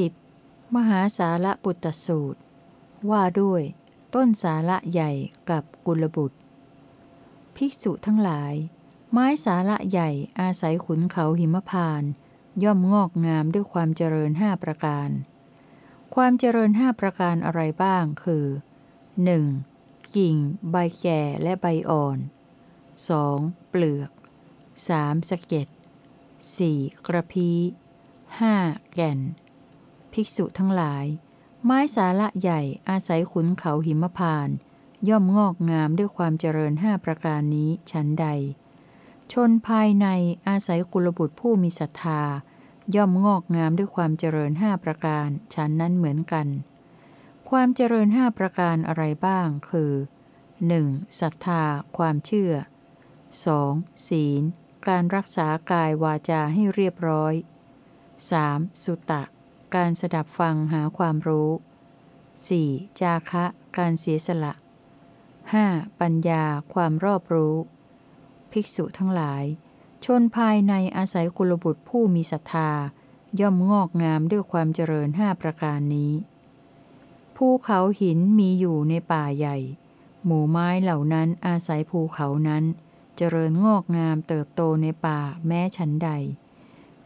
10. มหาสาระปุตตสูตร ว่าด้วย ต้นสาระใหญ่กับกุลบุตร ภิกษุทั้งหลาย ไม้สาระใหญ่อาศัยขุนเขาหิมพาน ย่อมงอกงามด้วยความเจริญห้าประการ ความเจริญห้าประการอะไรบ้างคือ 1. กิ่ง ใบแก่และใบอ่อน 2. เปลือก 3. สะเก็ด 4. กระพี้ 5. แก่น ภิกษุทั้งหลาย ไม้สาระใหญ่อาศัยขุนเขาหิมพานย่อมงอกงามด้วยความเจริญห้าประการนี้ชั้นใด ชนภายในอาศัยกุลบุตรผู้มีศรัทธา ย่อมงอกงามด้วยความเจริญห้าประการชั้นนั้นเหมือนกัน ความเจริญห้าประการอะไรบ้าง คือ 1. ศรัทธา ความเชื่อ 2. ศีล การรักษากายวาจาให้เรียบร้อย 3. สุตะ การสดับฟังหาความรู้ 4. จาคะ การเสียสละ 5. ปัญญา ความรอบรู้ ภิกษุทั้งหลาย ชนภายในอาศัยกุลบุตรผู้มีศรัทธา ย่อมงอกงามด้วยความเจริญห้าประการนี้ ภูเขาหินมีอยู่ในป่าใหญ่ หมู่ไม้เหล่านั้นอาศัยภูเขานั้น เจริญงอกงามเติบโตในป่าแม้ฉันใด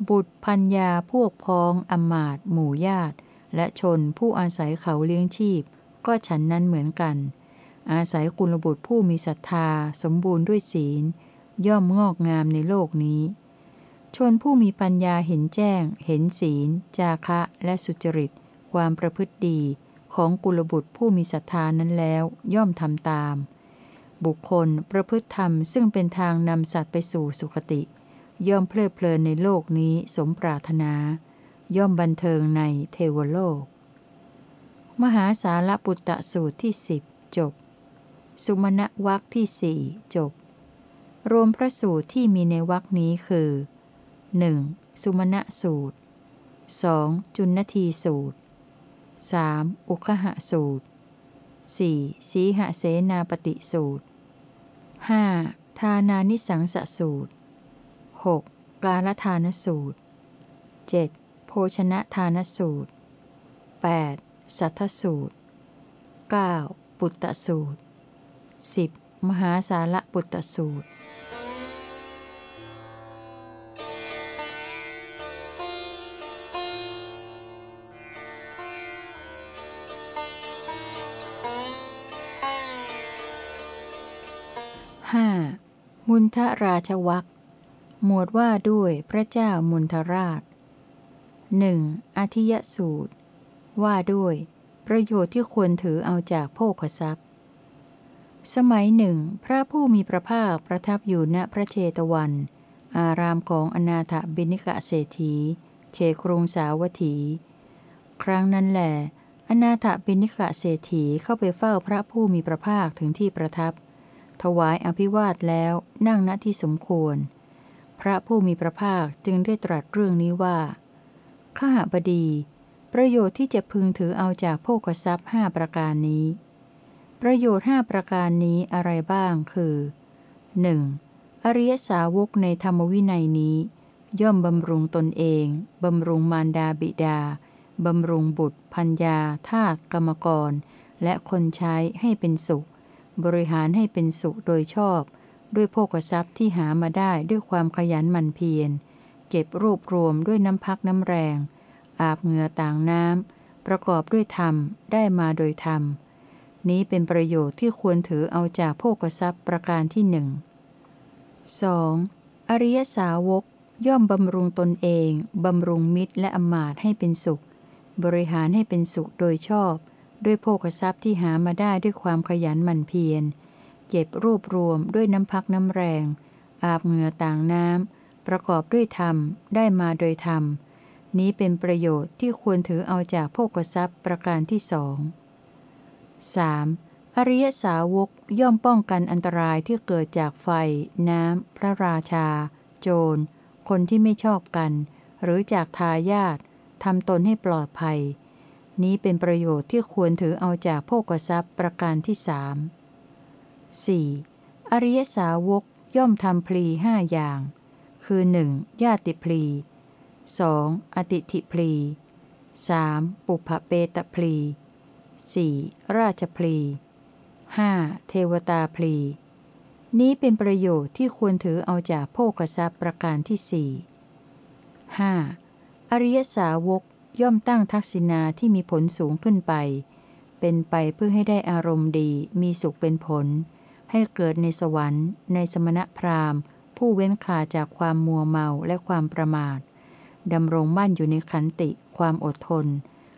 บุตรพัญญาพวกพ้องอมาตหมู่ญาติ และชนผู้อาศัยเขาเลี้ยงชีพ ก็ฉันนั้นเหมือนกัน อาศัยกุลบุตรผู้มีศรัทธาสมบูรณ์ด้วยศีล ย่อมงอกงามในโลกนี้ ชนผู้มีปัญญาเห็นแจ้ง เห็นศีล จาคะและสุจริต ความประพฤติดีของกุลบุตรผู้มีศรัทธานั้นแล้วย่อมทำตาม บุคคลประพฤติธรรมซึ่งเป็นทางนำสัตว์ไปสู่สุคติ ย่อมเพลิดเพลินในโลกนี้สมปรารถนา ย่อมบันเทิงในเทวโลก มหาสารปุตตะสูตรที่สิบจบ สุมาณวักที่สี่จบ รวมพระสูตรที่มีในวักนี้คือ 1. สุมาณสูตร 2. จุนนทีสูตร 3. อุคหะสูตร 4. สีหเสนาปฏิสูตร 5. ทานานิสังสสูตร 6. กาลทานสูตร 7. โภชนะทานสูตร 8. สัทธสูตร 9. ปุตตสูตร 10. มหาสาระปุตตสูตร 5. มุนทราชวัก หมวดว่าด้วยพระเจ้ามุนทราชหนึ่งอธิยสูตร ว่าด้วย ประโยชน์ที่ควรถือเอาจากโภคทรัพย์ สมัยหนึ่ง พระผู้มีพระภาคประทับอยู่ณพระเชตวัน อารามของอนาถบิณิกะเศรษฐีเขครุงสาวัตถี ครั้งนั้นแหละอนาถบิณิกะเศรษฐีเข้าไปเฝ้าพระผู้มีพระภาคถึงที่ประทับ ถวายอภิวาทแล้วนั่งณที่สมควร พระผู้มีพระภาคจึงได้ตรัสเรื่องนี้ว่า ข้าบดี ประโยชน์ที่จะพึงถือเอาจากโภคทรัพย์ห้าประการนี้ ประโยชน์ห้าประการนี้อะไรบ้างคือ 1. อริยสาวกในธรรมวินัยนี้ ย่อมบำรุงตนเอง บำรุงมารดาบิดา บำรุงบุตร พัญญาทาสกรรมกร และคนใช้ให้เป็นสุข บริหารให้เป็นสุขโดยชอบ ด้วยโภคทรัพย์ที่หามาได้ด้วยความขยันหมั่นเพียร เก็บรวบรวมด้วยน้ำพักน้ำแรง อาบเหงื่อต่างน้ำ ประกอบด้วยธรรม ได้มาโดยธรรม นี้เป็นประโยชน์ที่ควรถือเอาจากโภคทรัพย์ประการที่หนึ่ง 2. อริยสาวกย่อมบำรุงตนเอง บำรุงมิตรและอมาตให้เป็นสุข บริหารให้เป็นสุขโดยชอบ ด้วยโภคทรัพย์ที่หามาได้ด้วยความขยันหมั่นเพียร เก็บรวบรวมด้วยน้ำพักน้ำแรง อาบเหงื่อต่างน้ำ ประกอบด้วยธรรม ได้มาโดยธรรม นี้เป็นประโยชน์ที่ควรถือเอาจากโภคทรัพย์ประการที่สอง 3. อริยสาวกย่อมป้องกันอันตรายที่เกิดจากไฟ น้ำ พระราชา โจร คนที่ไม่ชอบกัน หรือจากทายาททำตนให้ปลอดภัย นี้เป็นประโยชน์ที่ควรถือเอาจากโภกทรัพย์ประการที่สาม 4. อริยสาวกย่อมทำพลีห้าอย่าง คือ 1. ญาติพลี 2. อติถิพลี 3. ปุพเปตพลี 4. ราชพลี 5. เทวตาพลี นี้เป็นประโยชน์ที่ควรถือเอาจากโภกทรัพย์ประการที่สี่ห้าอริยสาวกย่อมตั้งทักษิณาที่มีผลสูงขึ้นไป เป็นไปเพื่อให้ได้อารมณ์ดีมีสุขเป็นผล ให้เกิดในสวรรค์ ในสมณพราหมณ์ ผู้เว้นขาจากความมัวเมาและความประมาทดำรงมั่นอยู่ในขันติ ความอดทน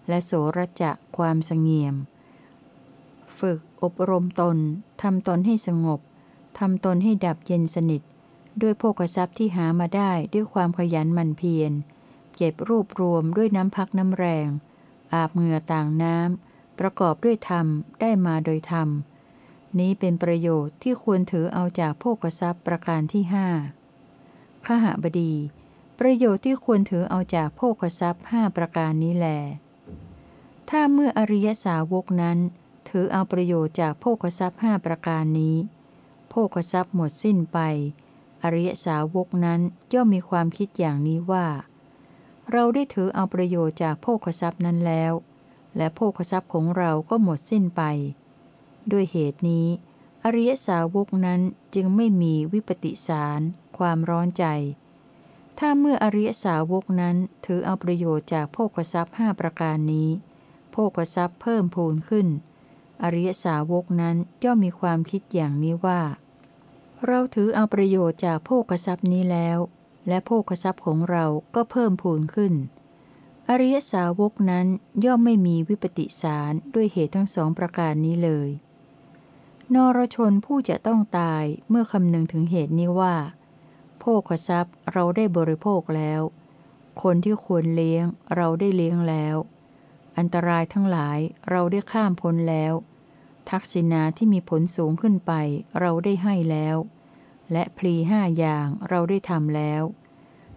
และโสรจะความสงเงียม ฝึกอบรมตนทำตนให้สงบทำตนให้ดับเย็นสนิท ด้วยโภกทรัพย์ที่หามาได้ด้วยความขยันหมั่นเพียรเก็บรวบรวมด้วยน้ำพักน้ำแรง อาบเหงื่อต่างน้ำประกอบด้วยธรรมได้มาโดยธรรม นี้เป็นประโยชน์ที่ควรถือเอาจากโภกทรัพย์ประการที่ห้าขหบดี ประโยชน์ที่ควรถือเอาจากโภกทรัพย์ห้าประการนี้แล ถ้าเมื่ออริยสาวกนั้น ถือเอาประโยชน์จากโภกทรัพย์ห้าประการนี้ โภกทรัพย์หมดสิ้นไป อริยสาวกนั้นย่อมมีความคิดอย่างนี้ว่า เราได้ถือเอาประโยชน์จากโภกทรัพย์นั้นแล้ว และโภกทรัพย์ของเราก็หมดสิ้นไป ด้วยเหตุนี้ อริยสาวกนั้นจึงไม่มีวิปติสาร ความร้อนใจ ถ้าเมื่ออริยสาวกนั้นถือเอาประโยชน์จากโภกทรัพย์ห้าประการนี้ โภกทรัพย์เพิ่มพูนขึ้น อริยสาวกนั้นย่อมมีความคิดอย่างนี้ว่า เราถือเอาประโยชน์จากโภกทรัพย์นี้แล้ว และโภกทรัพย์ของเราก็เพิ่มพูนขึ้นอริยสาวกนั้นย่อมไม่มีวิปติสารด้วยเหตุทั้งสองประการนี้เลย นรชนผู้จะต้องตายเมื่อคำนึงถึงเหตุนี้ว่า โภกทรัพย์เราได้บริโภคแล้ว คนที่ควรเลี้ยงเราได้เลี้ยงแล้ว อันตรายทั้งหลายเราได้ข้ามพ้นแล้ว ทักษิณาที่มีผลสูงขึ้นไปเราได้ให้แล้ว และพลีห้าอย่างเราได้ทำแล้ว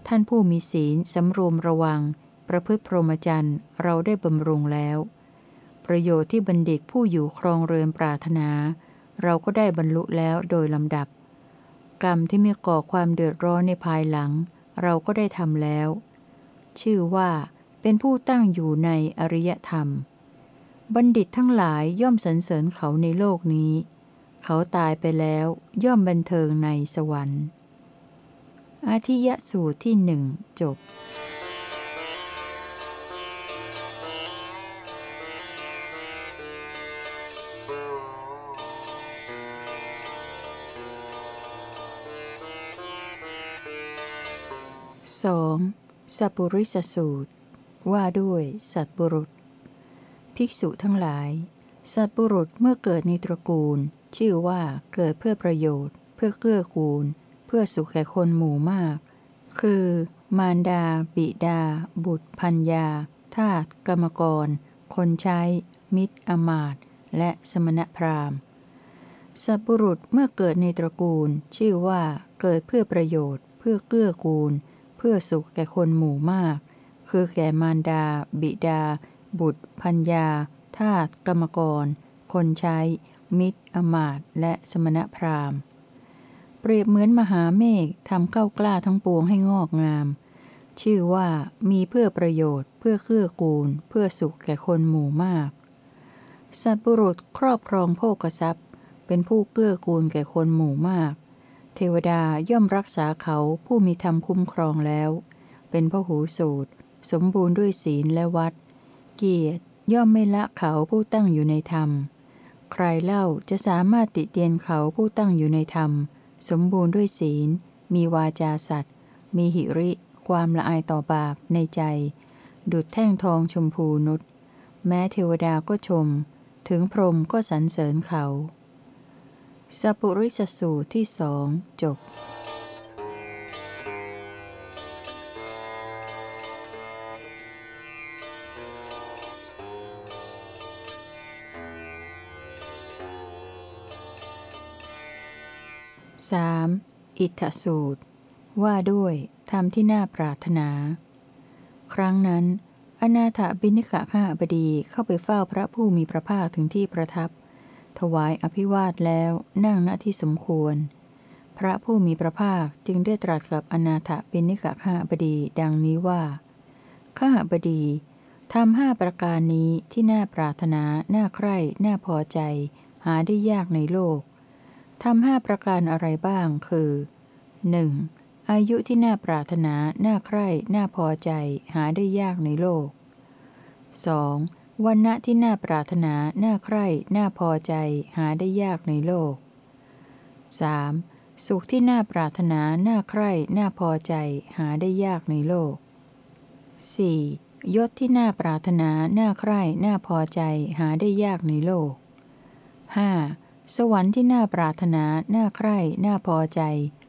ท่านผู้มีศีลสำรวมระวัง ประพฤติพรหมจรรย์เราได้บำรุงแล้ว ประโยชน์ที่บัณฑิตผู้อยู่ครองเรือนปรารถนา เราก็ได้บรรลุแล้วโดยลำดับ กรรมที่มีก่อความเดือดร้อนในภายหลัง เราก็ได้ทำแล้ว ชื่อว่าเป็นผู้ตั้งอยู่ในอริยธรรม บัณฑิตทั้งหลายย่อมสรรเสริญเขาในโลกนี้ เขาตายไปแล้วย่อมบันเทิงในสวรรค์ อาทิยสูตรที่หนึ่งจบ สองสัปุริสสูตร ว่าด้วยสัตบุรุษ ภิกษุทั้งหลาย สัตบุรุษเมื่อเกิดในตระกูล ชื่อว่าเกิดเพื่อประโยชน์ เพื่อเกื้อกูล เพื่อสุขแก่คนหมู่มาก คือ มารดา บิดา บุตรพัญญา ทาสกรรมกร คนใช้ มิตรอมาตและสมณพราหมณ์ สัตบุรุษเมื่อเกิดในตระกูล ชื่อว่าเกิดเพื่อประโยชน์ เพื่อเกื้อกูลเพื่อสุขแก่คนหมู่มาก คือแก่มารดา บิดา บุตร พัญญา ทาสกรรมกร คนใช้ มิตร อมาตและสมณพราหมณ์ เปรียบเหมือนมหาเมฆทำเก้ากล้าทั้งปวงให้งอกงาม ชื่อว่ามีเพื่อประโยชน์ เพื่อเกื้อกูล เพื่อสุขแก่คนหมู่มาก สัตบุรุษครอบครองโภกทรัพย์ เป็นผู้เกื้อกูลแก่คนหมู่มาก เทวดาย่อมรักษาเขาผู้มีธรรมคุ้มครองแล้ว เป็นพระหูสูตร สมบูรณ์ด้วยศีลและวัด เกียรติย่อมไม่ละเขาผู้ตั้งอยู่ในธรรม ใครเล่าจะสามารถติเตียนเขาผู้ตั้งอยู่ในธรรม สมบูรณ์ด้วยศีล มีวาจาสัตว์ มีหิริ ความละอายต่อบาปในใจ ดุดแท่งทองชมพูนุษแม้เทวดาก็ชม ถึงพรหมก็สรรเสริญเขา สัปุริสสูตรที่สองจบ 3. อิทธสูตร ว่าด้วยธรรมที่น่าปรารถนา ครั้งนั้น อนาถบิณิกะข้าบดีเข้าไปเฝ้าพระผู้มีพระภาคถึงที่ประทับ ถวายอภิวาทแล้วนั่งณที่สมควร พระผู้มีพระภาคจึงได้ตรัสกับอนาถบิณิกะข้าบดีดังนี้ว่า ข้าบดีทำห้าประการนี้ที่น่าปรารถนา น่าใคร่ น่าพอใจ หาได้ยากในโลกทำห้าประการอะไรบ้างคือ 1. อายุที่น่าปรารถนา น่าใคร่ น่าพอใจ หาได้ยากในโลก 2. วันณะที่น่าปรารถนา น่าใคร่ น่าพอใจ หาได้ยากในโลก 3. สุขที่น่าปรารถนา น่าใคร่ น่าพอใจ หาได้ยากในโลก 4. ยศที่น่าปรารถนา น่าใคร่ น่าพอใจ หาได้ยากในโลก 5. สวรรค์ที่น่าปรารถนา น่าใคร่ น่าพอใจ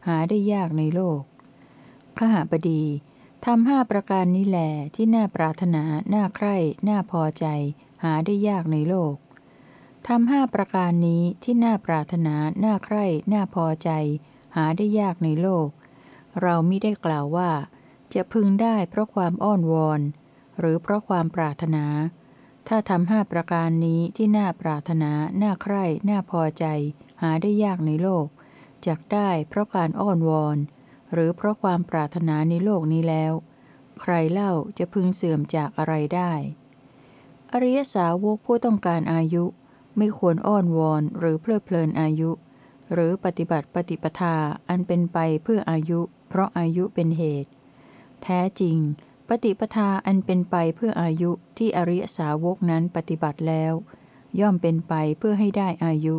หาได้ยากในโลกขหบดี ทำห้าประการนี้แหลที่น่าปรารถนา น่าใคร่ น่าพอใจ หาได้ยากในโลกทำห้าประการนี้ที่น่าปรารถนา น่าใคร่ น่าพอใจ หาได้ยากในโลก เรามิได้กล่าวว่า จะพึงได้เพราะความอ้อนวอน หรือเพราะความปรารถนา ถ้าทำห้าประการนี้ที่น่าปรารถนา น่าใคร่ น่าพอใจ หาได้ยากในโลกจักได้เพราะการอ้อนวอน หรือเพราะความปรารถนาในโลกนี้แล้ว ใครเล่าจะพึงเสื่อมจากอะไรได้ อริยสาวกผู้ต้องการอายุ ไม่ควรอ้อนวอนหรือเพลิดเพลินอายุ หรือปฏิบัติปฏิปทาอันเป็นไปเพื่ออายุ เพราะอายุเป็นเหตุ แท้จริง ปฏิปทาอันเป็นไปเพื่ออายุที่อริยสาวกนั้นปฏิบัติแล้ว ย่อมเป็นไปเพื่อให้ได้อายุ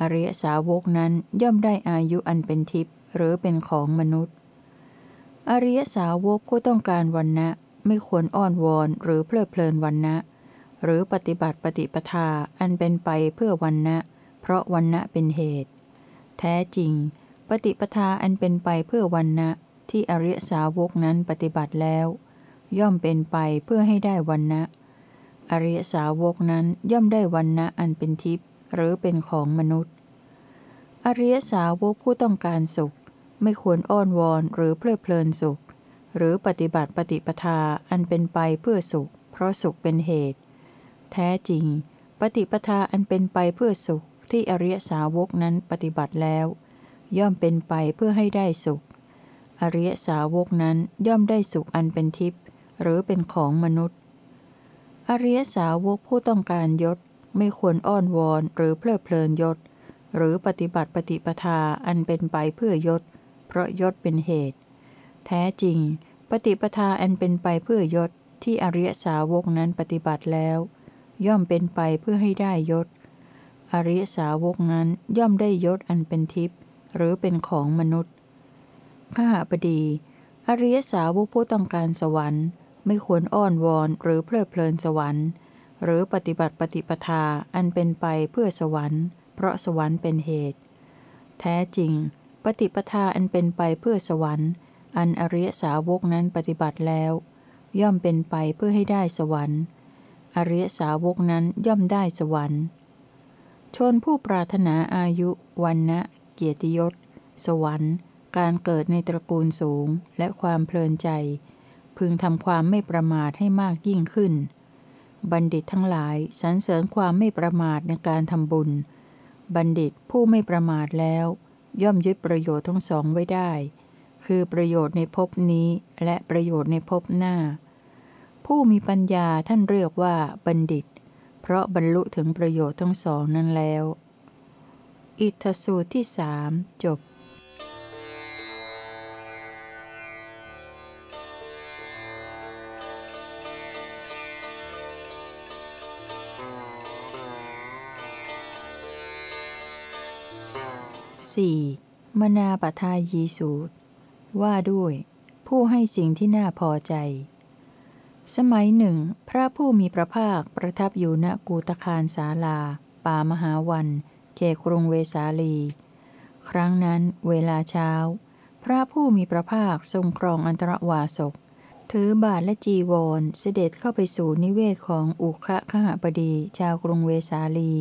อริยสาวกนั้นย่อมได้อายุอันเป็นทิพย์ หรือเป็นของมนุษย์ อริยสาวกผู้ต้องการวันนะไม่ควรอ้อนวอนหรือเพลิดเพลินวันนะหรือปฏิบัติปฏิปทาอันเป็นไปเพื่อวันนะเพราะวันนะเป็นเหตุ แท้จริง ปฏิปทาอันเป็นไปเพื่อวันนะที่อริยสาวกนั้นปฏิบัติแล้ว ย่อมเป็นไปเพื่อให้ได้วันนะอริยสาวกนั้นย่อมได้วันนะอันเป็นทิพย์หรือเป็นของมนุษย์ อริยสาวกผู้ต้องการสุข ไม่ควรอ้อนวอนหรือเพลิดเพลินสุข หรือปฏิบัติปฏิปทาอันเป็นไปเพื่อสุข เพราะสุขเป็นเหตุ แท้จริง ปฏิปทาอันเป็นไปเพื่อสุขที่อริยสาวกนั้นปฏิบัติแล้ว ย่อมเป็นไปเพื่อให้ได้สุข อริยสาวกนั้นย่อมได้สุขอันเป็นทิพย์หรือเป็นของมนุษย์ อริยสาวกผู้ต้องการยศไม่ควรอ้อนวอนหรือเพลิดเพลินยศ หรือปฏิบัติปฏิปทาอันเป็นไปเพื่อยศ เพราะยศเป็นเหตุ แท้จริง ปฏิปทาอันเป็นไปเพื่อยศที่อริยสาวกนั้นปฏิบัติแล้ว ย่อมเป็นไปเพื่อให้ได้ยศ อริยสาวกนั้นย่อมได้ยศอันเป็นทิพย์หรือเป็นของมนุษย์ ข้าพดี อริยสาวกผู้ต้องการสวรรค์ ไม่ควรอ้อนวอนหรือเพลิดเพลินสวรรค์ หรือปฏิบัติปฏิปทาอันเป็นไปเพื่อสวรรค์ เพราะสวรรค์เป็นเหตุ แท้จริง ปฏิปทาอันเป็นไปเพื่อสวรรค์ อันอริยสาวกนั้นปฏิบัติแล้ว ย่อมเป็นไปเพื่อให้ได้สวรรค์ อริยสาวกนั้นย่อมได้สวรรค์ ชนผู้ปรารถนาอายุวันนะเกียรติยศ สวรรค์ การเกิดในตระกูลสูงและความเพลินใจ พึงทำความไม่ประมาทให้มากยิ่งขึ้น บัณฑิตทั้งหลายสรรเสริญความไม่ประมาทในการทำบุญ บัณฑิตผู้ไม่ประมาทแล้ว ย่อมยึดประโยชน์ทั้งสองไว้ได้ คือประโยชน์ในภพนี้และประโยชน์ในภพหน้า ผู้มีปัญญาท่านเรียกว่าบัณฑิต เพราะบรรลุถึงประโยชน์ทั้งสองนั้นแล้ว อิทธสูตรที่สามจบ 4. มนาปทายีสูตร ว่าด้วย ผู้ให้สิ่งที่น่าพอใจ สมัยหนึ่ง พระผู้มีพระภาคประทับอยู่ณกูตคารสาลา ป่ามหาวัน เขกรุงเวสาลี ครั้งนั้นเวลาเช้า พระผู้มีพระภาคทรงครองอันตรวาสก ถือบาทและจีวรเสด็จเข้าไปสู่นิเวศของอุคะขหบดีชาวกรุงเวสาลี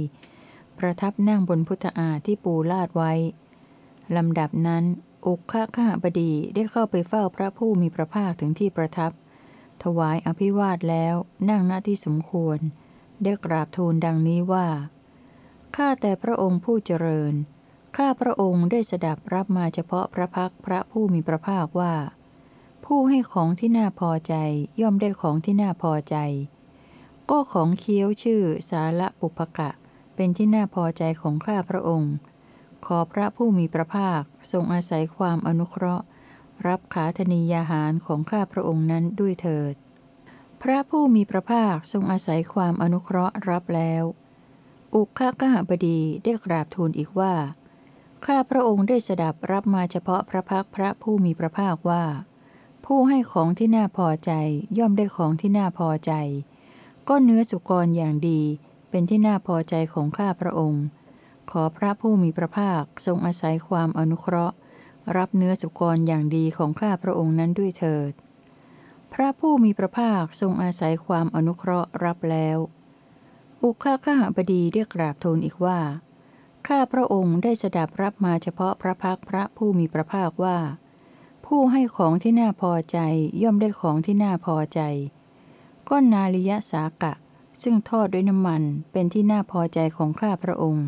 ประทับนั่งบนพุทธาที่ปูลาดไว้ ลำดับนั้น อุคคะข้าบดีได้เข้าไปเฝ้าพระผู้มีพระภาคถึงที่ประทับ ถวายอภิวาทแล้วนั่งหน้าที่สมควร ได้กราบทูลดังนี้ว่า ข้าแต่พระองค์ผู้เจริญ ข้าพระองค์ได้สดับรับมาเฉพาะพระพักพระผู้มีพระภาคว่าผผู้ให้ของที่น่าพอใจย่อมได้ของที่น่าพอใจ ก็ของเคี้ยวชื่อสาระปุพกะ เป็นที่น่าพอใจของข้าพระองค์ ขอพระผู้มีพระภาคทรงอาศัยความอนุเคราะห์ รับขาธนียาหารของข้าพระองค์นั้นด้วยเถิด พระผู้มีพระภาคทรงอาศัยความอนุเคราะห์รับแล้ว อุคกหบดีได้กราบทูลอีกว่า ข้าพระองค์ได้สดับรับมาเฉพาะพระพักพระผู้มีพระภาคว่า ผู้ให้ของที่น่าพอใจย่อมได้ของที่น่าพอใจ ก็เนื้อสุกรอย่างดีเป็นที่น่าพอใจของข้าพระองค์ ขอพระผู้มีพระภาคทรงอาศัยความอนุเคราะห์ รับเนื้อสุกรอย่างดีของข้าพระองค์นั้นด้วยเถิด พระผู้มีพระภาคทรงอาศัยความอนุเคราะห์รับแล้ว อุคาข้าบดีเรียกกราบทูลอีกว่า ข้าพระองค์ได้สดับรับมาเฉพาะพระพักพระผู้มีพระภาคว่า ผู้ให้ของที่น่าพอใจย่อมได้ของที่น่าพอใจก็นนาลิยสากะ ซึ่งทอดด้วยน้ำมันเป็นที่น่าพอใจของข้าพระองค์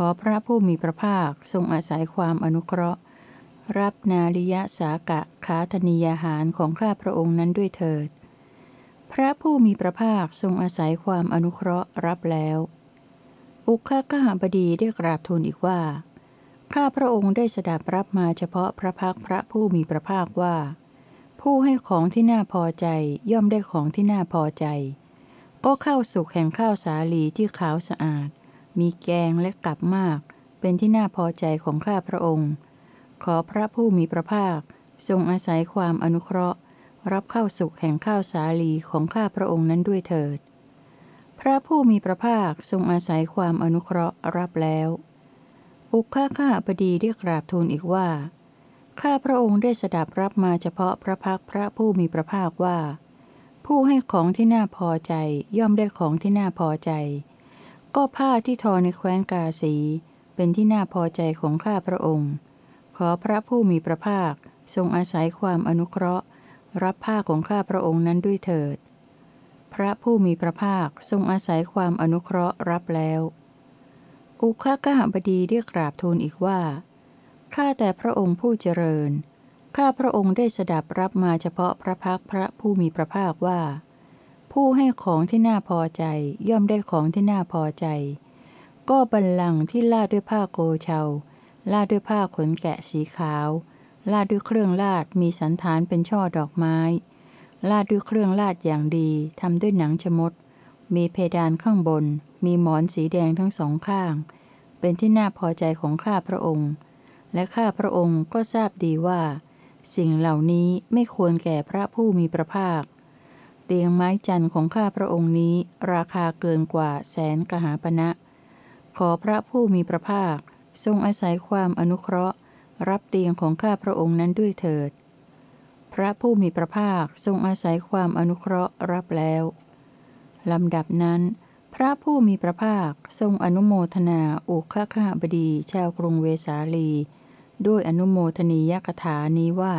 ขอพระผู้มีพระภาคทรงอาศัยความอนุเคราะห์ รับนาลิยสากะขาธนียาหารของข้าพระองค์นั้นด้วยเถิด พระผู้มีพระภาคทรงอาศัยความอนุเคราะห์รับแล้ว อุคกหบดีได้กราบทูลอีกว่า ข้าพระองค์ได้สดับรับมาเฉพาะพระพักพระผู้มีพระภาคว่า ผู้ให้ของที่น่าพอใจย่อมได้ของที่น่าพอใจ ก็เข้าสุกแห่งข้าวสาลีที่ขาวสะอาด มีแกงและกับมาก เป็นที่น่าพอใจของข้าพระองค์ ขอพระผู้มีพระภาค ทรงอาศัยความอนุเคราะห์ รับข้าวสุกแห่งข้าวสาลีของข้าพระองค์นั้นด้วยเถิด พระผู้มีพระภาคทรงอาศัยความอนุเคราะห์รับแล้ว อุคาข้าบดีเรียกราบทูลอีกว่า ข้าพระองค์ได้สดับรับมาเฉพาะพระพักพระผู้มีพระภาคว่า ผู้ให้ของที่น่าพอใจย่อมได้ของที่น่าพอใจ ก็ผ้าที่ทอในแคว้นกาสี เป็นที่น่าพอใจของข้าพระองค์ ขอพระผู้มีพระภาคทรงอาศัยความอนุเคราะห์ รับผ้าของข้าพระองค์นั้นด้วยเถิด พระผู้มีพระภาคทรงอาศัยความอนุเคราะห์รับแล้ว อุคกหบดีเรียกกราบทูลอีกว่า ข้าแต่พระองค์ผู้เจริญ ข้าพระองค์ได้สดับรับมาเฉพาะพระพักพระผู้มีพระภาคว่า ผู้ให้ของที่น่าพอใจย่อมได้ของที่น่าพอใจ ก็บัลลังก์ที่ลาดด้วยผ้าโกเชาลาดด้วยผ้าขนแกะสีขาว ลาดด้วยเครื่องลาดมีสันฐานเป็นช่อดอกไม้ ลาดด้วยเครื่องลาดอย่างดีทำด้วยหนังชมด มีเพดานข้างบน มีหมอนสีแดงทั้งสองข้าง เป็นที่น่าพอใจของข้าพระองค์ และข้าพระองค์ก็ทราบดีว่า สิ่งเหล่านี้ไม่ควรแก่พระผู้มีพระภาค เตียงไม้จันทร์ของข้าพระองค์นี้ ราคาเกินกว่าแสนกหาปณะขอพระผู้มีพระภาค ทรงอาศัยความอนุเคราะห์ รับเตียงของข้าพระองค์นั้นด้วยเถิด พระผู้มีพระภาคทรงอาศัยความอนุเคราะห์รับแล้วลำดับนั้น พระผู้มีพระภาคทรงอนุโมทนาอุคข้าบดีชาวกรุงเวสาลี ด้วยอนุโมทนียกถานี้ว่า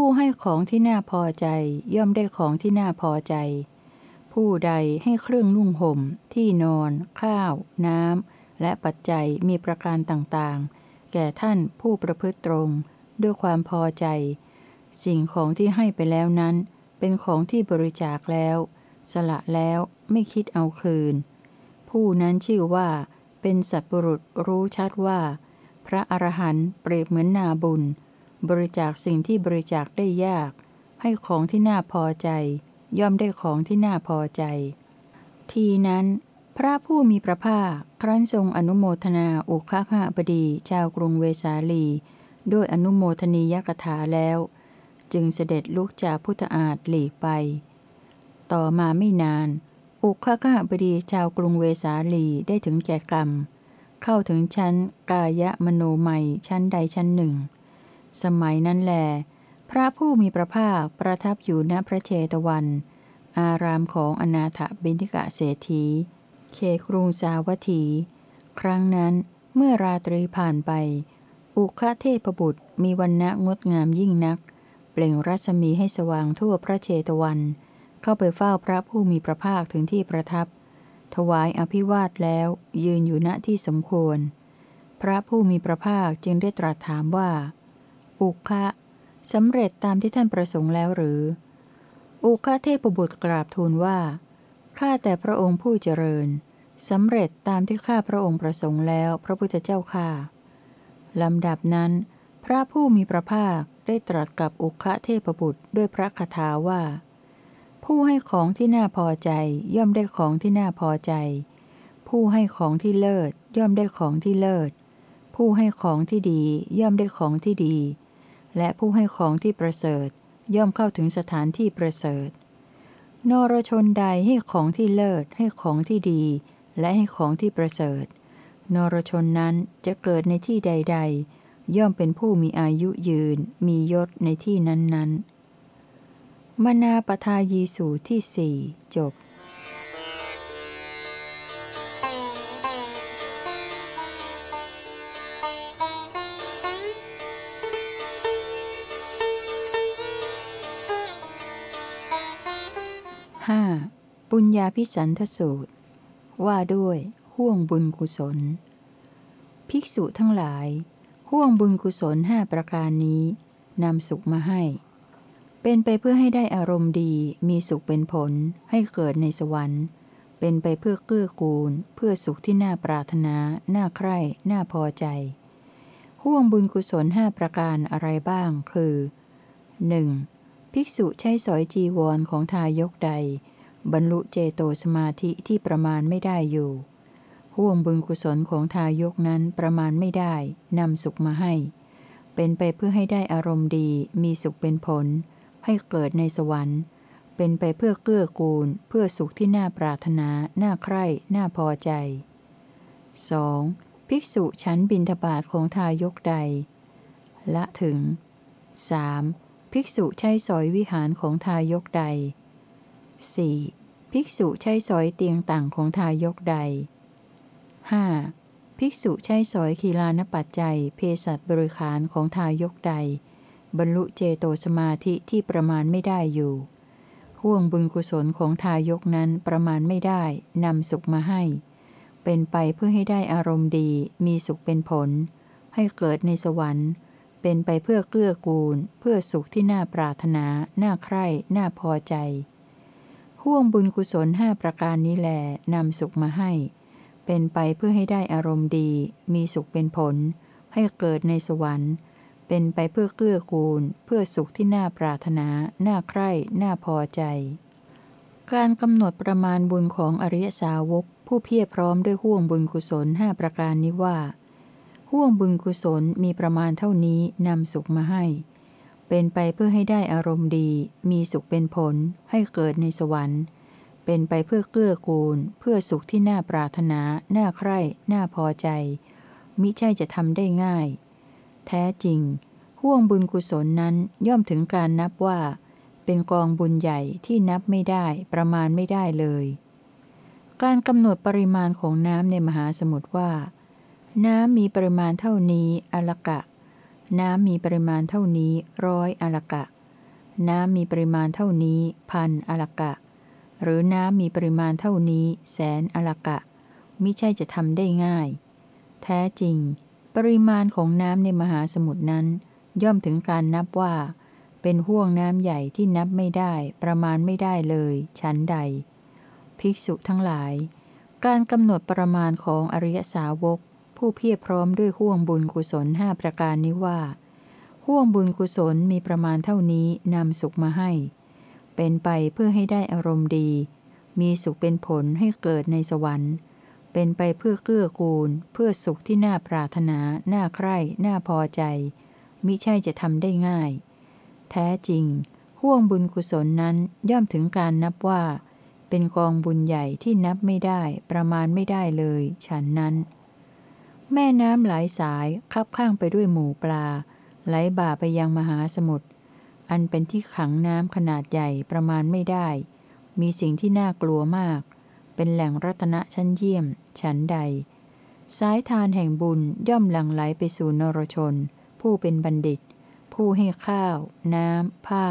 ผู้ให้ของที่น่าพอใจย่อมได้ของที่น่าพอใจ ผู้ใดให้เครื่องนุ่งห่ม ที่นอน ข้าว น้ำ และปัจจัยมีประการต่างๆ แก่ท่านผู้ประพฤติตรง ด้วยความพอใจ สิ่งของที่ให้ไปแล้วนั้น เป็นของที่บริจาคแล้ว สละแล้วไม่คิดเอาคืน ผู้นั้นชื่อว่าเป็นสัตว์บุรุษรู้ชัดว่า พระอรหันต์เปรียบเหมือนนาบุญ บริจาคสิ่งที่บริจาคได้ยาก ให้ของที่น่าพอใจ ย่อมได้ของที่น่าพอใจ ทีนั้น พระผู้มีพระภาคครั้นทรงอนุโมทนาอุคาบดีชาวกรุงเวสาลี ด้วยอนุโมทนียกถาแล้ว จึงเสด็จลุกจากพุทธอาฏหลีกไป ต่อมาไม่นาน อุคาบดีชาวกรุงเวสาลีได้ถึงแก่กรรม เข้าถึงชั้นกายะมโนไมยชั้นใดชั้นหนึ่ง สมัยนั้นแล พระผู้มีพระภาคประทับอยู่ณพระเชตวัน อารามของอนาถบิณฑิกะเศรษฐีเคกรุงสาวัตถี ครั้งนั้นเมื่อราตรีผ่านไป อุคเทพบุตรมีวันณะงดงามยิ่งนัก เปล่งรัศมีให้สว่างทั่วพระเชตวัน เข้าไปเฝ้าพระผู้มีพระภาคถึงที่ประทับ ถวายอภิวาทแล้วยืนอยู่ณที่สมควร พระผู้มีพระภาคจึงได้ตรัสถามว่า อุคะสำเร็จตามที่ท่านประสงค์แล้วหรือ อุคาเทพบุตรกราบทูลว่า ข้าแต่พระองค์ผู้เจริญ สำเร็จตามที่ข้าพระองค์ประสงค์แล้วพระพุทธเจ้าข้าลำดับนั้น พระผู้มีพระภาคได้ตรัสกับอุคะเทพบุตรด้วยพระคาถาว่า ผู้ให้ของที่น่าพอใจย่อมได้ของที่น่าพอใจ ผู้ให้ของที่เลิศย่อมได้ของที่เลิศ ผู้ให้ของที่ดีย่อมได้ของที่ดี และผู้ให้ของที่ประเสริฐ ย่อมเข้าถึงสถานที่ประเสริฐ นรชนใดให้ของที่เลิศให้ของที่ดี และให้ของที่ประเสริฐ นรชนนั้นจะเกิดในที่ใด ๆ ย่อมเป็นผู้มีอายุยืน มียศในที่นั้นๆ มนาปทายีสูที่สี่จบ ปุญญาพิสันทสูตร ว่าด้วยห่วงบุญกุศล ภิกษุทั้งหลาย ห่วงบุญกุศลห้าประการนี้นำสุขมาให้ เป็นไปเพื่อให้ได้อารมณ์ดีมีสุขเป็นผล ให้เกิดในสวรรค์ เป็นไปเพื่อเกื้อกูล เพื่อสุขที่น่าปรารถนา น่าใคร่ น่าพอใจ ห่วงบุญกุศลห้าประการอะไรบ้างคือ 1. ภิกษุใช้สอยจีวรของทายกใด บรรลุเจโตสมาธิที่ประมาณไม่ได้อยู่ ห่วงบุญกุศลของทายกนั้นประมาณไม่ได้ นำสุขมาให้ เป็นไปเพื่อให้ได้อารมณ์ดี มีสุขเป็นผล ให้เกิดในสวรรค์ เป็นไปเพื่อเกื้อกูล เพื่อสุขที่น่าปรารถนา น่าใคร่ น่าพอใจ 2. ภิกษุชั้นบินทบาทของทายกใด ละถึง 3. ภิกษุใช้สอยวิหารของทายกใด 4. ภิกษุใช้สอยเตียงต่างของทายกใด 5. ภิกษุใช้สอยคีลานปัจจัย เพศัตบริขารของทายกใด บรรลุเจโตสมาธิที่ประมาณไม่ได้อยู่ ห่วงบุญกุศลของทายกนั้นประมาณไม่ได้นำสุขมาให้ เป็นไปเพื่อให้ได้อารมณ์ดี มีสุขเป็นผล ให้เกิดในสวรรค์เป็นไปเพื่อเกื้อกูล เพื่อสุขที่น่าปรารถนา น่าใคร่ น่าพอใจ ห่วงบุญกุศลห้าประการนี้แหลนำสุขมาให้ เป็นไปเพื่อให้ได้อารมณ์ดี มีสุขเป็นผล ให้เกิดในสวรรค์ เป็นไปเพื่อเกื้อกูล เพื่อสุขที่น่าปรารถนา น่าใคร่ น่าพอใจ การกำหนดประมาณบุญของอริยสาวก ผู้เพียรพร้อมด้วยห่วงบุญกุศลห้าประการนี้ว่า ห่วงบุญกุศลมีประมาณเท่านี้นำสุขมาให้ เป็นไปเพื่อให้ได้อารมณ์ดี มีสุขเป็นผล ให้เกิดในสวรรค์ เป็นไปเพื่อเกื้อกูล เพื่อสุขที่น่าปรารถนา น่าใคร่ น่าพอใจ มิใช่จะทำได้ง่าย แท้จริง ห่วงบุญกุศลนั้นย่อมถึงการนับว่า เป็นกองบุญใหญ่ที่นับไม่ได้ ประมาณไม่ได้เลย การกำหนดปริมาณของน้ำในมหาสมุทรว่า น้ำมีปริมาณเท่านี้อลกะ น้ำมีปริมาณเท่านี้ร้อยอลกะ น้ำมีปริมาณเท่านี้พันอลกะ หรือน้ำมีปริมาณเท่านี้แสนอลกะ มิใช่จะทำได้ง่าย แท้จริง ปริมาณของน้ำในมหาสมุทรนั้น ย่อมถึงการนับว่า เป็นห่วงน้ำใหญ่ที่นับไม่ได้ประมาณไม่ได้เลย ชั้นใด ภิกษุทั้งหลาย การกำหนดประมาณของอริยสาวก ผู้เพียรพร้อมด้วยห่วงบุญกุศลห้าประการนี้ว่า ห่วงบุญกุศลมีประมาณเท่านี้นำสุขมาให้ เป็นไปเพื่อให้ได้อารมณ์ดี มีสุขเป็นผลให้เกิดในสวรรค์ เป็นไปเพื่อเกื้อกูล เพื่อสุขที่น่าปรารถนา น่าใคร่ น่าพอใจ มิใช่จะทำได้ง่าย แท้จริง ห่วงบุญกุศลนั้นย่อมถึงการนับว่า เป็นกองบุญใหญ่ที่นับไม่ได้ ประมาณไม่ได้เลย ฉันนั้น แม่น้ำหลายสายคับข้างไปด้วยหมู่ปลา ไหลบ่าไปยังมหาสมุทรอันเป็นที่ขังน้ำขนาดใหญ่ประมาณไม่ได้ มีสิ่งที่น่ากลัวมาก เป็นแหล่งรัตนะชั้นเยี่ยมฉันใด สายทานแห่งบุญย่อมหลั่งไหลไปสู่นรชน ผู้เป็นบัณฑิต ผู้ให้ข้าว น้ำ ผ้า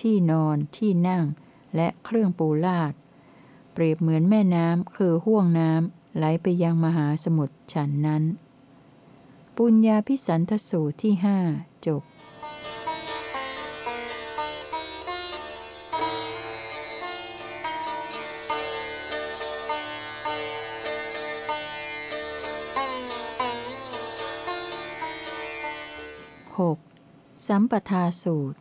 ที่นอน ที่นั่ง และเครื่องปูลาด เปรียบเหมือนแม่น้ำคือห่วงน้ำ ไหลไปยังมหาสมุทรฉันนั้น ปุญญาพิสันทสูตรที่ห้าจบหกสัมปทาสูตร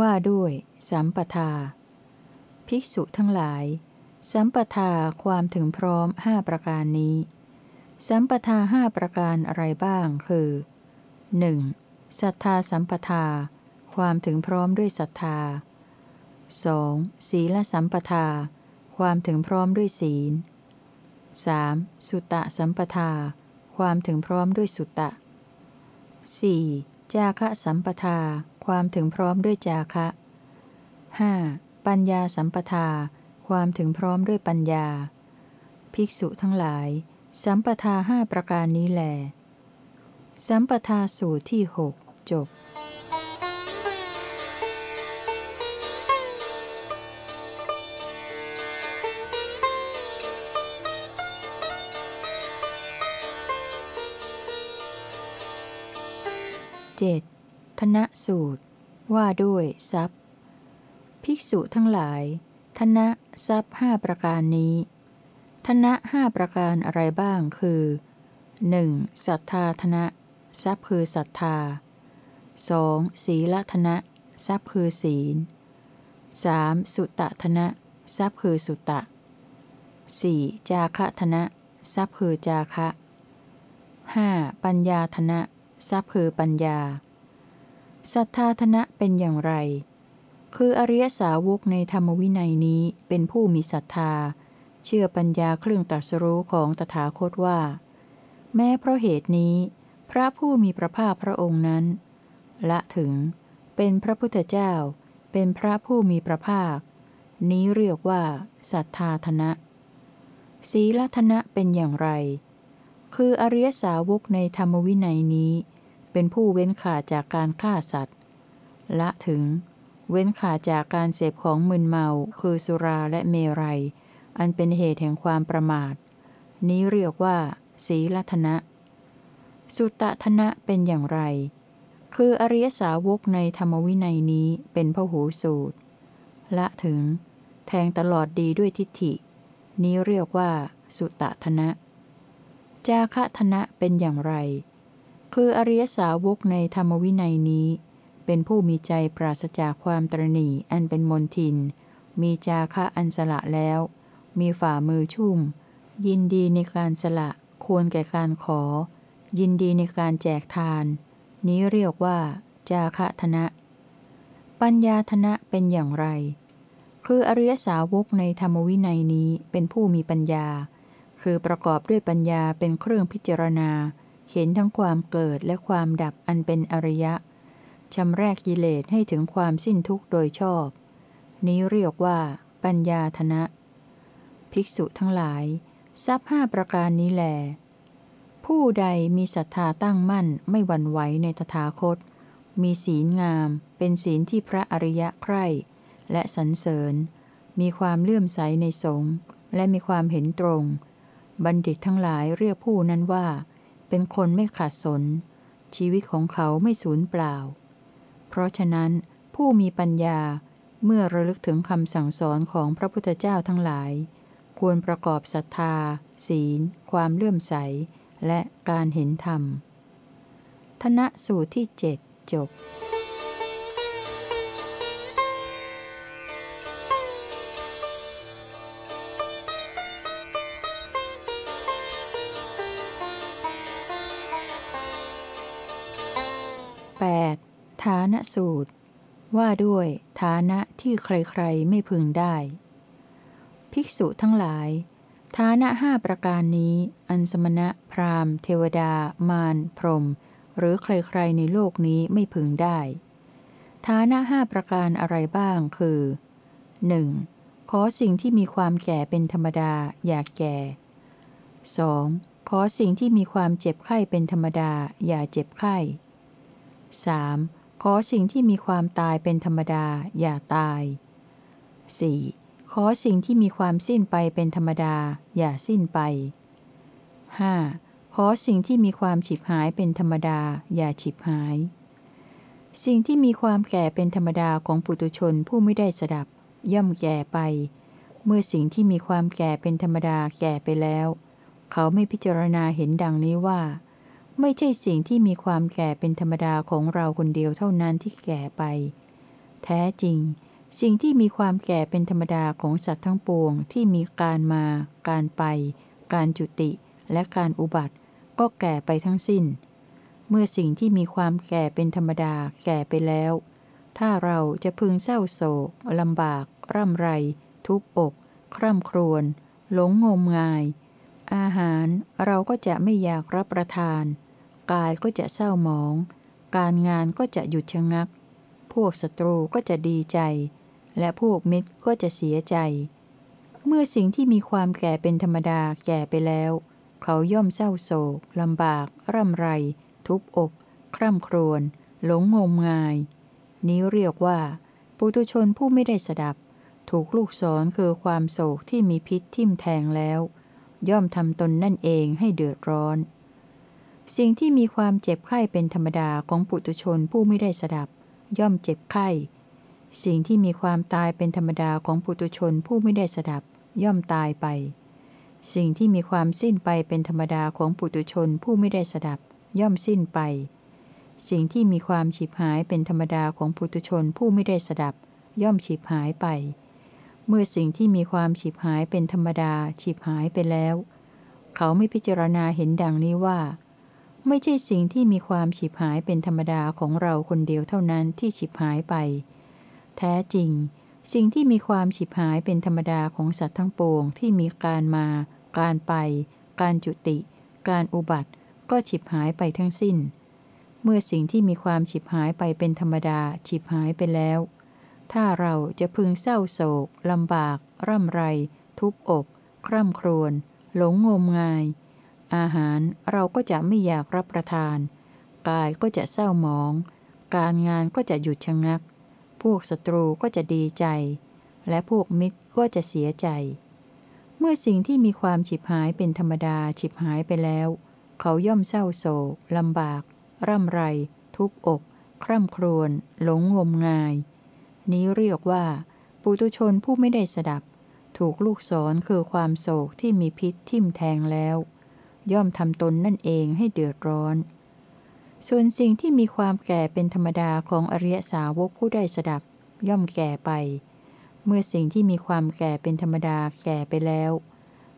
ว่าด้วย สัมปทา ภิกษุทั้งหลาย สัมปทาความถึงพร้อมห้าประการนี้ สัมปทาห้าประการอะไรบ้างคือ 1. ศรัทธาสัมปทา ความถึงพร้อมด้วยศรัทธา 2. ศีลสัมปทา ความถึงพร้อมด้วยศีล 3. สุตตะสัมปทา ความถึงพร้อมด้วยสุตตะ 4. จาคะสัมปทา ความถึงพร้อมด้วยจาคะ 5. ปัญญาสัมปทา ความถึงพร้อมด้วยปัญญา ภิกษุทั้งหลาย สัมปทาห้าประการนี้แหลสัมปทาสูตรที่หกจบ 7. ธนสูตร ว่าด้วยทรัพย์ ภิกษุทั้งหลาย ธนะทรัพย์ห้าประการนี้ธนะห้าประการอะไรบ้างคือ 1. ศรัทธาธนะทรัพย์คือศรัทธา 2. ศีลธนะทรัพย์คือศีล 3. สุตะธนะทรัพย์คือสุตะ 4. จาคะธนะทรัพย์คือจาคะ 5. ปัญญาธนะทรัพย์คือปัญญาศรัทธาธนะเป็นอย่างไร คืออริยสาวกในธรรมวินัยนี้เป็นผู้มีศรัทธา เชื่อปัญญาเครื่องตรัสรู้ของตถาคตว่า แม้เพราะเหตุนี้ พระผู้มีพระภาคพระองค์นั้น ละถึง เป็นพระพุทธเจ้า เป็นพระผู้มีพระภาค นี้เรียกว่าศรัทธาธนะศีลธนะเป็นอย่างไร คืออริยสาวกในธรรมวินัยนี้ เป็นผู้เว้นขาดจากการฆ่าสัตว์ ละถึง เว้นขาดจากการเสพของมึนเมา คือสุราและเมรัย อันเป็นเหตุแห่งความประมาท นี้เรียกว่า ศีลธนะ สุตธนะเป็นอย่างไร คืออริยสาวกในธรรมวินัยนี้เป็นพหูสูตร ละถึง แทงตลอดดีด้วยทิฏฐิ นี้เรียกว่า สุตธนะ จาคะธนะเป็นอย่างไร คืออริยสาวกในธรรมวินัยนี้ เป็นผู้มีใจปราศจากความตรณีอันเป็นมนทิน มีจาคะอันสละแล้ว มีฝ่ามือชุ่ม ยินดีในการสละ ควรแก่การขอ ยินดีในการแจกทาน นี้เรียกว่า จาคะธนะ ปัญญาธนะเป็นอย่างไร คืออริยสาวกในธรรมวินัยนี้เป็นผู้มีปัญญา คือประกอบด้วยปัญญาเป็นเครื่องพิจารณา เห็นทั้งความเกิดและความดับอันเป็นอริยะ ชำแรกกิเลสให้ถึงความสิ้นทุกข์โดยชอบ นี้เรียกว่า ปัญญาธนะ ภิกษุทั้งหลาย ทรัพย์ห้าประการนี้แหลผู้ใดมีศรัทธาตั้งมั่นไม่หวั่นไหวในตถาคต มีศีลงาม เป็นศีลที่พระอริยะใคร่และสรรเสริญ มีความเลื่อมใสในสงฆ์และมีความเห็นตรง บัณฑิตทั้งหลายเรียกผู้นั้นว่า เป็นคนไม่ขาดสน ชีวิตของเขาไม่สูญเปล่า เพราะฉะนั้น ผู้มีปัญญาเมื่อระลึกถึงคำสั่งสอนของพระพุทธเจ้าทั้งหลาย ควรประกอบศรัทธา ศีล ความเลื่อมใส และการเห็นธรรม ทนะสูตรที่เจ็ดจบานะสูตร ว่าด้วยฐานะที่ใครๆไม่พึงได้ ภิกษุทั้งหลาย ฐานะห้าประการนี้ อันสมณะ พราหมณ์ เทวดา มาร พรหมหรือใครๆในโลกนี้ไม่พึงได้ ฐานะห้าประการอะไรบ้างคือ 1. ขอสิ่งที่มีความแก่เป็นธรรมดา อยากแก่ 2. ขอสิ่งที่มีความเจ็บไข้เป็นธรรมดา อย่าเจ็บไข้ 3. ขอสิ่งที่มีความตายเป็นธรรมดา อย่าตาย 4. ขอสิ่งที่มีความสิ้นไปเป็นธรรมดา อย่าสิ้นไป 5. ขอสิ่งที่มีความฉิบหายเป็นธรรมดา อย่าฉิบหาย สิ่งที่มีความแก่เป็นธรรมดาของปุตุชนผู้ไม่ได้สดับ ย่อมแก่ไป เมื่อสิ่งที่มีความแก่เป็นธรรมดาแก่ไปแล้ว เขาไม่พิจารณาเห็นดังนี้ว่า ไม่ใช่สิ่งที่มีความแก่เป็นธรรมดาของเราคนเดียวเท่านั้นที่แก่ไป แท้จริง สิ่งที่มีความแก่เป็นธรรมดาของสัตว์ทั้งปวงที่มีการมา การไป การจุติ และการอุบัติ ก็แก่ไปทั้งสิ้น เมื่อสิ่งที่มีความแก่เป็นธรรมดาแก่ไปแล้ว ถ้าเราจะพึงเศร้าโศกลำบาก ร่ำไร ทุบอกคร่ำครวญหลงงมงาย อาหารเราก็จะไม่อยากรับประทาน กายก็จะเศร้าหมอง การงานก็จะหยุดชะงัก พวกศัตรูก็จะดีใจ และพวกมิตรก็จะเสียใจ เมื่อสิ่งที่มีความแก่เป็นธรรมดาแก่ไปแล้ว เขาย่อมเศร้าโศกลำบาก ร่ำไร ทุบอก คร่ำครวญหลงงมงาย นี้เรียกว่า ปุตุชนผู้ไม่ได้สดับ ถูกลูกศรคือความโศกที่มีพิษทิ่มแทงแล้ว ย่อมทำตนนั่นเองให้เดือดร้อน สิ่งที่มีความเจ็บไข้เป็นธรรมดาของปุตุชนผู้ไม่ได้สดับ ย่อมเจ็บไข้ สิ่งที่มีความตายเป็นธรรมดาของปุตุชนผู้ไม่ได้สดับ ย่อมตายไป สิ่งที่มีความสิ้นไปเป็นธรรมดาของปุตุชนผู้ไม่ได้สดับ ย่อมสิ้นไป สิ่งที่มีความฉิบหายเป็นธรรมดาของปุตุชนผู้ไม่ได้สดับ ย่อมฉิบหายไป เมื่อสิ่งที่มีความฉิบหายเป็นธรรมดาฉิบหายไปแล้ว เขาไม่พิจารณาเห็นดังนี้ว่า ไม่ใช่สิ่งที่มีความฉิบหายเป็นธรรมดาของเราคนเดียวเท่านั้นที่ฉิบหายไป แท้จริง สิ่งที่มีความฉิบหายเป็นธรรมดาของสัตว์ทั้งปวงที่มีการมา การไป การจุติ การอุบัติ ก็ฉิบหายไปทั้งสิ้น เมื่อสิ่งที่มีความฉิบหายไปเป็นธรรมดาฉิบหายไปแล้ว ถ้าเราจะพึงเศร้าโศกลำบาก ร่ำไร ทุบอก คร่ำครวญ หลงงมงาย อาหารเราก็จะไม่อยากรับประทาน กายก็จะเศร้าหมอง การงานก็จะหยุดชะงัก พวกศัตรูก็จะดีใจ และพวกมิตรก็จะเสียใจ เมื่อสิ่งที่มีความฉิบหายเป็นธรรมดาฉิบหายไปแล้ว เขาย่อมเศร้าโศกลำบาก ร่ำไร ทุบอก คร่ำครวญหลงงมงาย นี้เรียกว่า ปุตุชนผู้ไม่ได้สดับ ถูกลูกศรคือความโศกที่มีพิษทิ่มแทงแล้ว ย่อมทำตนนั่นเองให้เดือดร้อน ส่วนสิ่งที่มีความแก่เป็นธรรมดาของอริยสาวกผู้ได้สดับ ย่อมแก่ไป เมื่อสิ่งที่มีความแก่เป็นธรรมดาแก่ไปแล้ว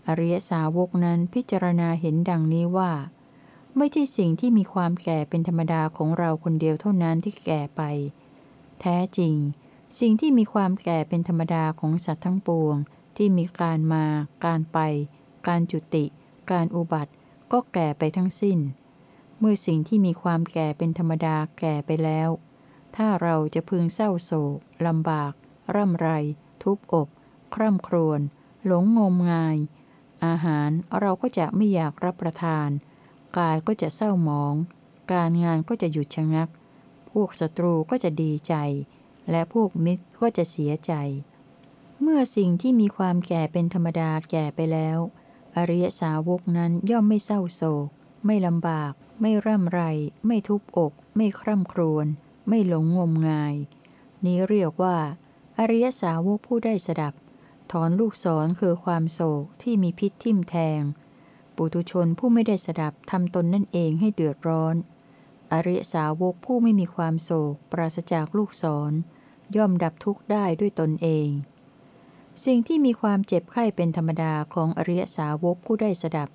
อริยสาวกนั้นพิจารณาเห็นดังนี้ว่า ไม่ใช่สิ่งที่มีความแก่เป็นธรรมดาของเราคนเดียวเท่านั้นที่แก่ไป แท้จริง สิ่งที่มีความแก่เป็นธรรมดาของสัตว์ทั้งปวง ที่มีการมา การไป การจุติ การอุบัติก็แก่ไปทั้งสิ้น เมื่อสิ่งที่มีความแก่เป็นธรรมดาแก่ไปแล้ว ถ้าเราจะพึงเศร้าโศกลำบาก ร่ำไร ทุบอกคร่ำครวญหลงงมงาย อาหารเราก็จะไม่อยากรับประทาน กายก็จะเศร้าหมอง การงานก็จะหยุดชะงัก พวกศัตรูก็จะดีใจ และพวกมิตรก็จะเสียใจ เมื่อสิ่งที่มีความแก่เป็นธรรมดาแก่ไปแล้ว อริยสาวกนั้นย่อมไม่เศร้าโศก ไม่ลำบาก ไม่ร่ำไร ไม่ทุบอก ไม่คร่ำครวญ ไม่หลงงมงาย นี้เรียกว่า อริยสาวกผู้ได้สดับ ถอนลูกศรคือความโศกที่มีพิษทิ่มแทง ปุตุชนผู้ไม่ได้สดับทำตนนั่นเองให้เดือดร้อน อริยสาวกผู้ไม่มีความโศก ปราศจากลูกศร ย่อมดับทุกข์ได้ด้วยตนเอง สิ่งที่มีความเจ็บไข้เป็นธรรมดาของอริยสาวกผู้ได้สดับ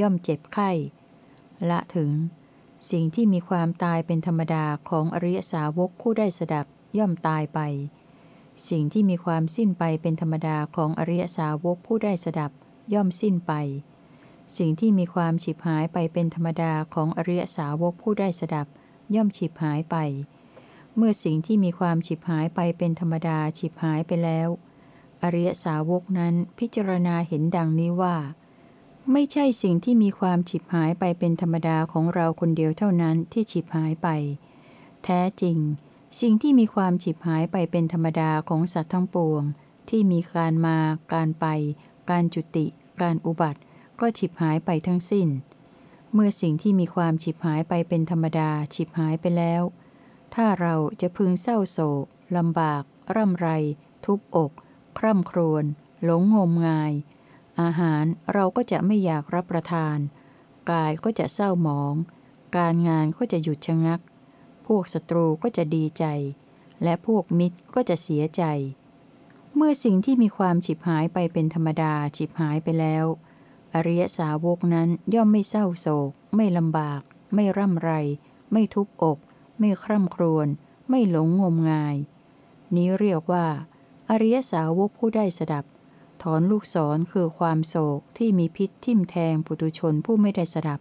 ย่อมเจ็บไข้ ละถึง สิ่งที่มีความตายเป็นธรรมดาของอริยสาวกผู้ได้สดับ ย่อมตายไป สิ่งที่มีความสิ้นไปเป็นธรรมดาของอริยสาวกผู้ได้สดับ ย่อมสิ้นไป สิ่งที่มีความฉิบหายไปเป็นธรรมดาของอริยสาวกผู้ได้สดับ ย่อมฉิบหายไป เมื่อสิ่งที่มีความฉิบหายไปเป็นธรรมดาฉิบหายไปแล้ว อริยสาวกนั้นพิจารณาเห็นดังนี้ว่า ไม่ใช่สิ่งที่มีความฉิบหายไปเป็นธรรมดาของเราคนเดียวเท่านั้นที่ฉิบหายไป แท้จริง สิ่งที่มีความฉิบหายไปเป็นธรรมดาของสัตว์ทั้งปวง ที่มีการมา การไป การจุติ การอุบัติ ก็ฉิบหายไปทั้งสิ้น เมื่อสิ่งที่มีความฉิบหายไปเป็นธรรมดาฉิบหายไปแล้ว ถ้าเราจะพึงเศร้าโศกลำบาก ร่ำไร ทุบอก คร่ำครวญหลงงมงาย อาหารเราก็จะไม่อยากรับประทาน กายก็จะเศร้าหมอง การงานก็จะหยุดชะงัก พวกศัตรูก็จะดีใจ และพวกมิตรก็จะเสียใจ เมื่อสิ่งที่มีความฉิบหายไปเป็นธรรมดาฉิบหายไปแล้ว อริยสาวกนั้นย่อมไม่เศร้าโศก ไม่ลำบาก ไม่ร่ำไร ไม่ทุบอก ไม่คร่ำครวญไม่หลงงมงาย นี้เรียกว่า อริยสาวกผู้ได้สดับ ถอนลูกศรคือความโศกที่มีพิษทิ่มแทงปุตุชนผู้ไม่ได้สดับ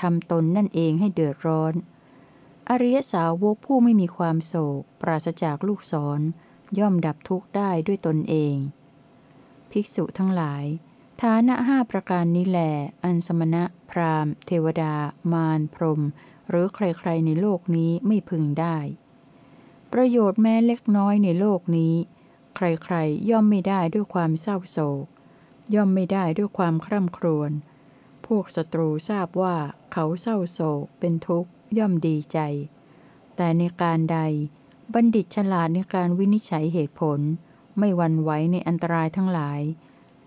ทำตนนั่นเองให้เดือดร้อน อริยสาวกผู้ไม่มีความโศก ปราศจากลูกศร ย่อมดับทุกข์ได้ด้วยตนเอง ภิกษุทั้งหลาย ฐานะห้าประการนี้แหลอันสมณะ พราหมณ์ เทวดา มาร พรหมหรือใครๆในโลกนี้ไม่พึงได้ ประโยชน์แม้เล็กน้อยในโลกนี้ ใครๆ ย่อมไม่ได้ด้วยความเศร้าโศก ย่อมไม่ได้ด้วยความคร่ำครวญ พวกศัตรูทราบว่าเขาเศร้าโศกเป็นทุกข์ย่อมดีใจ แต่ในการใด บัณฑิตฉลาดในการวินิจฉัยเหตุผล ไม่วันไหวในอันตรายทั้งหลาย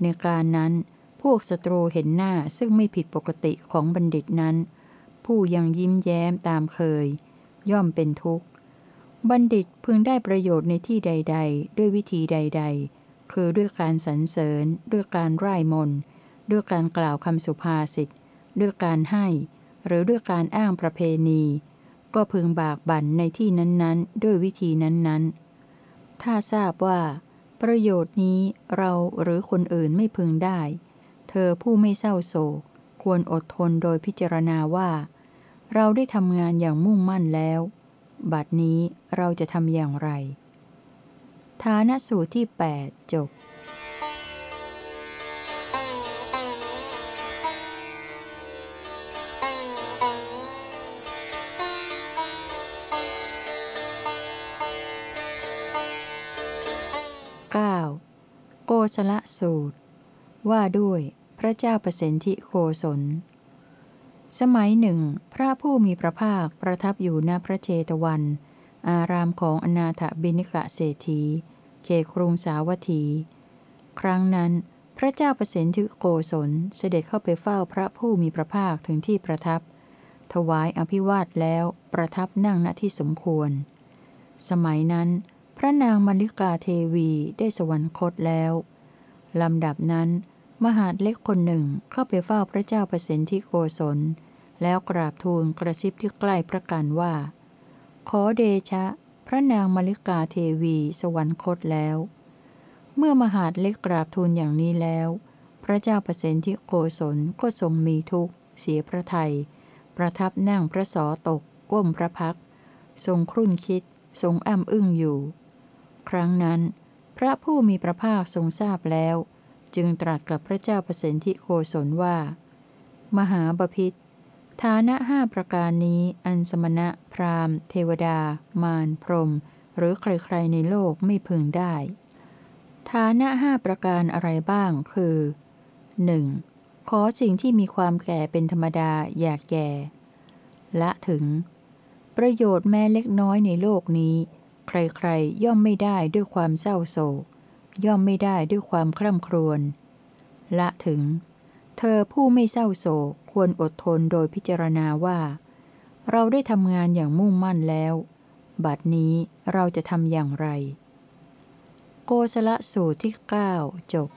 ในการนั้น พวกศัตรูเห็นหน้าซึ่งไม่ผิดปกติของบัณฑิตนั้น ผู้ยังยิ้มแย้มตามเคย ย่อมเป็นทุกข์ บัณฑิตพึงได้ประโยชน์ในที่ใด ๆ ด้วยวิธีใด ๆ คือด้วยการสรรเสริญ ด้วยการร่ายมนด้วยการกล่าวคำสุภาษิตด้วยการให้ หรือด้วยการอ้างประเพณี ก็พึงบากบั่นในที่นั้นๆ ด้วยวิธีนั้นๆ ถ้าทราบว่า ประโยชน์นี้เราหรือคนอื่นไม่พึงได้ เธอผู้ไม่เศร้าโศก ควรอดทนโดยพิจารณาว่า เราได้ทำงานอย่างมุ่งมั่นแล้ว บัดนี้เราจะทำอย่างไร ฐานสูตรที่ 8 จบ 9. โกศลสูตร ว่าด้วยพระเจ้าประสิทธิโกศล สมัยหนึ่ง พระผู้มีพระภาคประทับอยู่ณพระเจตวัน อารามของอนาถบิณิกะเศรษฐีเขครุงสาวัตถี ครั้งนั้น พระเจ้าประสิทธิโกศลเสด็จเข้าไปเฝ้าพระผู้มีพระภาคถึงที่ประทับ ถวายอภิวาทแล้วประทับนั่งณที่สมควร สมัยนั้น พระนางมลิกาเทวีได้สวรรคตแล้วลำดับนั้น มหาดเล็กคนหนึ่งเข้าไปเฝ้าพระเจ้าประสิทธิโกศล แล้วกราบทูลกระซิบที่ใกล้พระกันว่า ขอเดชะ พระนางมลิกาเทวีสวรรคตแล้ว เมื่อมหาดเล็กกราบทูลอย่างนี้แล้ว พระเจ้าประสิทธิโกศลก็ทรงมีทุกข์ เสียพระไทยประทับนั่งพระสอตกก้มพระพัก ทรงครุ่นคิด ทรงอ้ำอึ้งอยู่ ครั้งนั้น พระผู้มีพระภาคทรงทราบแล้ว จึงตรัสกับพระเจ้าประสิทธิโคศลว่า มหาบพิษฐานะห้าประการนี้อันสมณะ พราหมณ์ เทวดา มาร พรหมหรือใครๆในโลกไม่พึงได้ ฐานะห้าประการอะไรบ้างคือ 1. ขอสิ่งที่มีความแก่เป็นธรรมดาอย่าแก่ ละถึง ประโยชน์แม้เล็กน้อยในโลกนี้ ใครๆย่อมไม่ได้ด้วยความเศร้าโศก ย่อมไม่ได้ด้วยความคร่ำครวญละถึง เธอผู้ไม่เศร้าโศกควรอดทนโดยพิจารณาว่า เราได้ทำงานอย่างมุ่งมั่นแล้ว บัดนี้เราจะทำอย่างไร โกสละสูตรที่ 9 จบ